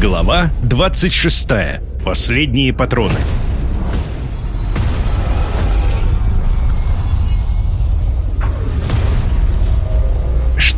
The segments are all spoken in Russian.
Глава 26. Последние патроны.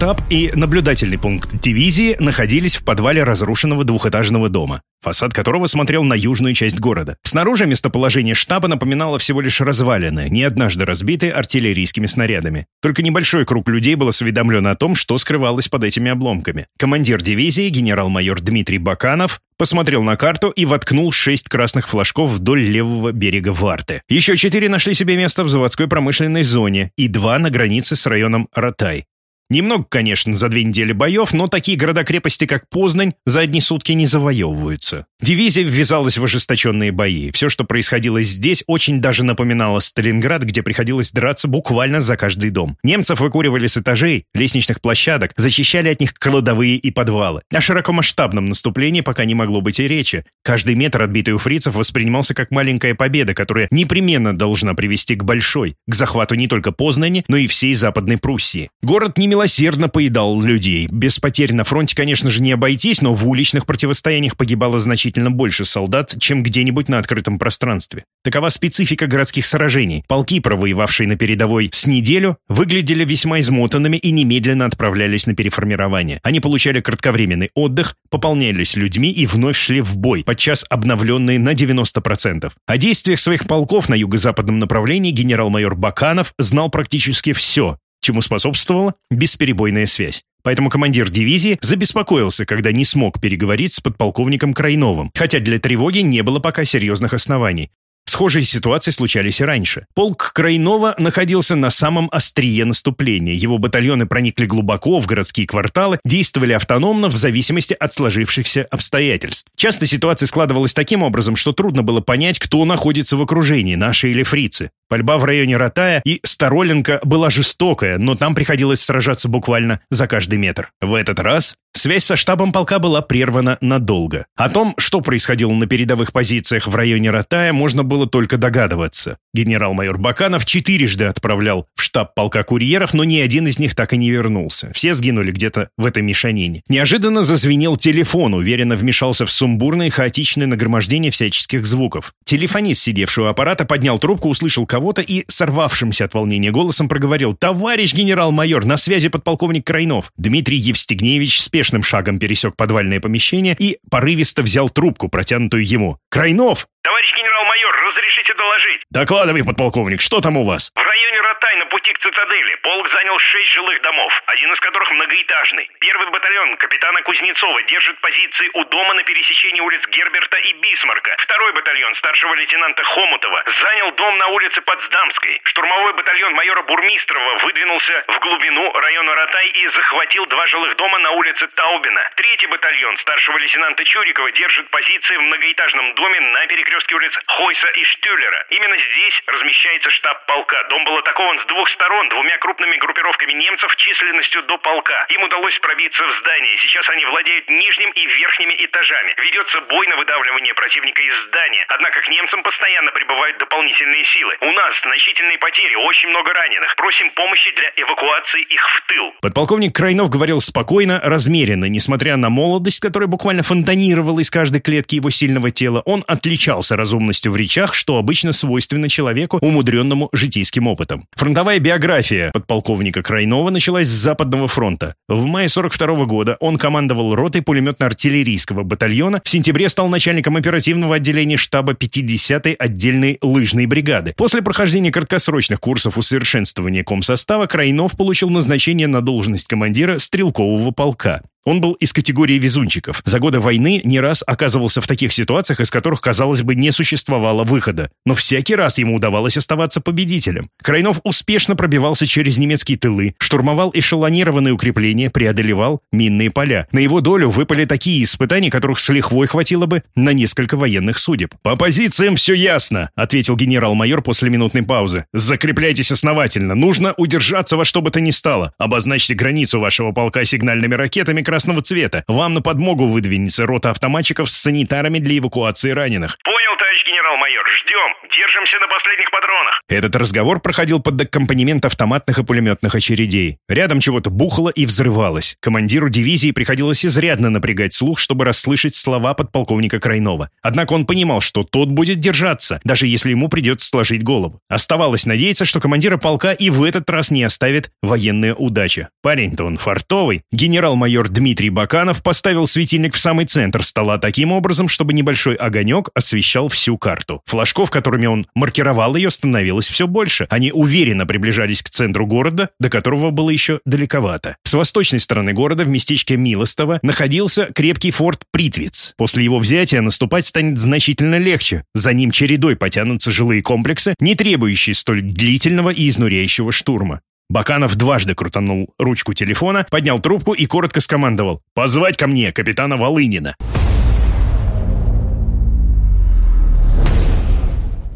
Штаб и наблюдательный пункт дивизии находились в подвале разрушенного двухэтажного дома, фасад которого смотрел на южную часть города. Снаружи местоположение штаба напоминало всего лишь развалины, не однажды разбитые артиллерийскими снарядами. Только небольшой круг людей был осведомлен о том, что скрывалось под этими обломками. Командир дивизии, генерал-майор Дмитрий Баканов, посмотрел на карту и воткнул шесть красных флажков вдоль левого берега Варты. Еще четыре нашли себе место в заводской промышленной зоне и два на границе с районом Ротай. Немного, конечно, за две недели боев, но такие города-крепости, как Познань, за одни сутки не завоевываются. Дивизия ввязалась в ожесточенные бои. Все, что происходило здесь, очень даже напоминало Сталинград, где приходилось драться буквально за каждый дом. Немцев выкуривали с этажей, лестничных площадок, защищали от них кладовые и подвалы. О широкомасштабном наступлении пока не могло быть и речи. Каждый метр, отбитый у фрицев, воспринимался как маленькая победа, которая непременно должна привести к большой, к захвату не только Познани, но и всей Западной Пруссии. Город не милосердно поедал людей. Без потерь на фронте, конечно же, не обойтись, но в уличных противостояниях погибало значительно больше солдат, чем где-нибудь на открытом пространстве. Такова специфика городских сражений. Полки, провоевавшие на передовой с неделю, выглядели весьма измотанными и немедленно отправлялись на переформирование. Они получали кратковременный отдых, пополнялись людьми и вновь шли в бой, подчас обновленные на 90%. О действиях своих полков на юго-западном направлении генерал-майор Баканов знал практически все, чему способствовала бесперебойная связь. Поэтому командир дивизии забеспокоился, когда не смог переговорить с подполковником Крайновым, хотя для тревоги не было пока серьезных оснований. Схожие ситуации случались и раньше. Полк Крайнова находился на самом острие наступления. Его батальоны проникли глубоко в городские кварталы, действовали автономно в зависимости от сложившихся обстоятельств. Часто ситуация складывалась таким образом, что трудно было понять, кто находится в окружении, наши или фрицы. Пальба в районе Ротая и Староленко была жестокая, но там приходилось сражаться буквально за каждый метр. В этот раз связь со штабом полка была прервана надолго. О том, что происходило на передовых позициях в районе Ротая, можно было только догадываться. Генерал-майор Баканов четырежды отправлял в штаб полка курьеров, но ни один из них так и не вернулся. Все сгинули где-то в этой мешанине. Неожиданно зазвенел телефон, уверенно вмешался в сумбурное хаотичное нагромождение всяческих звуков. Телефонист, сидевший у аппарата, поднял трубку, услышал кого-то и, сорвавшимся от волнения голосом, проговорил «Товарищ генерал-майор, на связи подполковник Крайнов». Дмитрий Евстигневич спешным шагом пересек подвальное помещение и порывисто взял трубку, протянутую ему. «Крайнов!» «Товарищ генерал-майор, разрешите доложить?» «Докладывай, подполковник, что там у вас?» В районе Ротай на пути к цитадели полк занял шесть жилых домов, один из которых многоэтажный. Первый батальон капитана Кузнецова держит позиции у дома на пересечении улиц Герберта и Бисмарка. Второй батальон старшего лейтенанта Хомутова занял дом на улице Потсдамской. Штурмовой батальон майора Бурмистрова выдвинулся в глубину района Ротай и захватил два жилых дома на улице Таубина. Третий батальон старшего лейтенанта Чурикова держит позиции в многоэтажном доме на перекрестке улиц Хойса и Штюлера. Именно здесь размещается штаб полка. Дом был атакован с двух сторон двумя крупными группировками немцев численностью до полка. Им удалось пробиться в здание. Сейчас они владеют нижним и верхними этажами. Ведется бой на выдавливание противника из здания. Однако к немцам постоянно прибывают дополнительные силы. У нас значительные потери, очень много раненых. Просим помощи для эвакуации их в тыл. Подполковник Крайнов говорил спокойно, размеренно, несмотря на молодость, которая буквально фонтанировала из каждой клетки его сильного тела, он отличался разумностью в речах, что обычно свойственно человеку, умудренному житейским опытом. Фронтовая биография подполковника Крайнова началась с Западного фронта. В мае 42 года он командовал ротой пулеметно-артиллерийского батальона, в сентябре стал начальником оперативного отделения штаба 50-й отдельной лыжной бригады. После прохождения краткосрочных курсов усовершенствования комсостава Крайнов получил назначение на должность командира стрелкового полка. Он был из категории везунчиков. За годы войны не раз оказывался в таких ситуациях, из которых, казалось бы, не существовало выхода. Но всякий раз ему удавалось оставаться победителем. Крайнов успешно пробивался через немецкие тылы, штурмовал эшелонированные укрепления, преодолевал минные поля. На его долю выпали такие испытания, которых с лихвой хватило бы на несколько военных судеб. «По позициям все ясно», — ответил генерал-майор после минутной паузы. «Закрепляйтесь основательно. Нужно удержаться во что бы то ни стало. Обозначьте границу вашего полка сигнальными ракетами, красного цвета. Вам на подмогу выдвинется рота автоматчиков с санитарами для эвакуации раненых. Понял, товарищ товарищ генерал-майор, ждем. Держимся на последних патронах. Этот разговор проходил под аккомпанемент автоматных и пулеметных очередей. Рядом чего-то бухало и взрывалось. Командиру дивизии приходилось изрядно напрягать слух, чтобы расслышать слова подполковника Крайнова. Однако он понимал, что тот будет держаться, даже если ему придется сложить голову. Оставалось надеяться, что командира полка и в этот раз не оставит военная удача. Парень-то он фартовый. Генерал-майор Дмитрий Баканов поставил светильник в самый центр стола таким образом, чтобы небольшой огонек освещал всю карту. Флажков, которыми он маркировал ее, становилось все больше. Они уверенно приближались к центру города, до которого было еще далековато. С восточной стороны города, в местечке Милостово, находился крепкий форт Притвиц. После его взятия наступать станет значительно легче. За ним чередой потянутся жилые комплексы, не требующие столь длительного и изнуряющего штурма. Баканов дважды крутанул ручку телефона, поднял трубку и коротко скомандовал «Позвать ко мне капитана Волынина».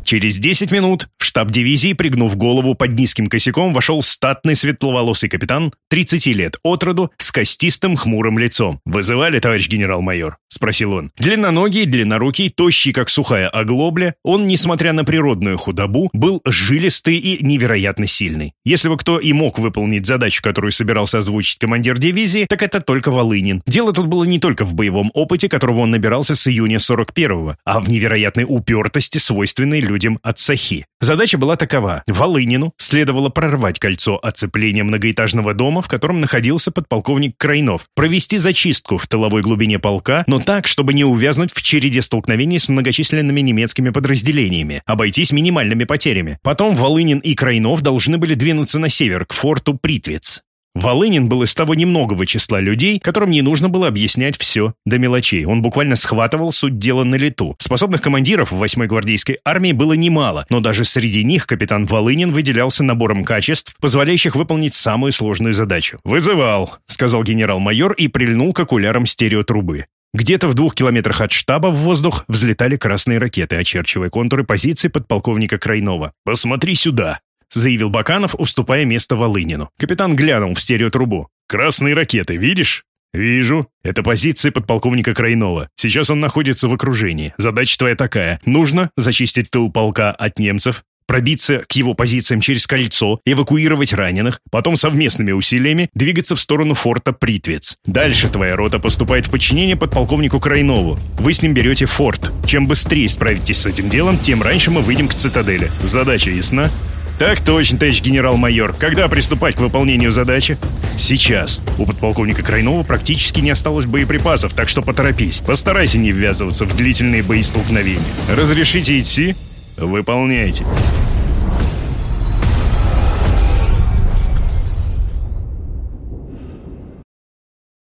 Через 10 минут в штаб дивизии, пригнув голову под низким косяком, вошел статный светловолосый капитан, 30 лет от роду, с костистым хмурым лицом. «Вызывали, товарищ генерал-майор?» — спросил он. Длинноногий, длиннорукий, тощий, как сухая оглобля, он, несмотря на природную худобу, был жилистый и невероятно сильный. Если бы кто и мог выполнить задачу, которую собирался озвучить командир дивизии, так это только Волынин. Дело тут было не только в боевом опыте, которого он набирался с июня 41-го, а в невероятной упертости, свойственной людям людям от Сахи. Задача была такова. Волынину следовало прорвать кольцо оцепления многоэтажного дома, в котором находился подполковник Крайнов, провести зачистку в тыловой глубине полка, но так, чтобы не увязнуть в череде столкновений с многочисленными немецкими подразделениями, обойтись минимальными потерями. Потом Волынин и Крайнов должны были двинуться на север, к форту Притвиц. Волынин был из того немногого числа людей, которым не нужно было объяснять все до мелочей. Он буквально схватывал суть дела на лету. Способных командиров в 8-й гвардейской армии было немало, но даже среди них капитан Волынин выделялся набором качеств, позволяющих выполнить самую сложную задачу. «Вызывал», — сказал генерал-майор и прильнул к окулярам стереотрубы. Где-то в двух километрах от штаба в воздух взлетали красные ракеты, очерчивая контуры позиции подполковника Крайнова. «Посмотри сюда!» Заявил Баканов, уступая место Волынину. Капитан глянул в стереотрубу. «Красные ракеты, видишь?» «Вижу. Это позиция подполковника Крайнова. Сейчас он находится в окружении. Задача твоя такая. Нужно зачистить тыл полка от немцев, пробиться к его позициям через кольцо, эвакуировать раненых, потом совместными усилиями двигаться в сторону форта Притвец. Дальше твоя рота поступает в подчинение подполковнику Крайнову. Вы с ним берете форт. Чем быстрее справитесь с этим делом, тем раньше мы выйдем к цитадели. Задача ясна?» «Так точно, товарищ генерал-майор. Когда приступать к выполнению задачи?» «Сейчас. У подполковника Крайнова практически не осталось боеприпасов, так что поторопись. Постарайся не ввязываться в длительные боестолкновения. Разрешите идти?» «Выполняйте».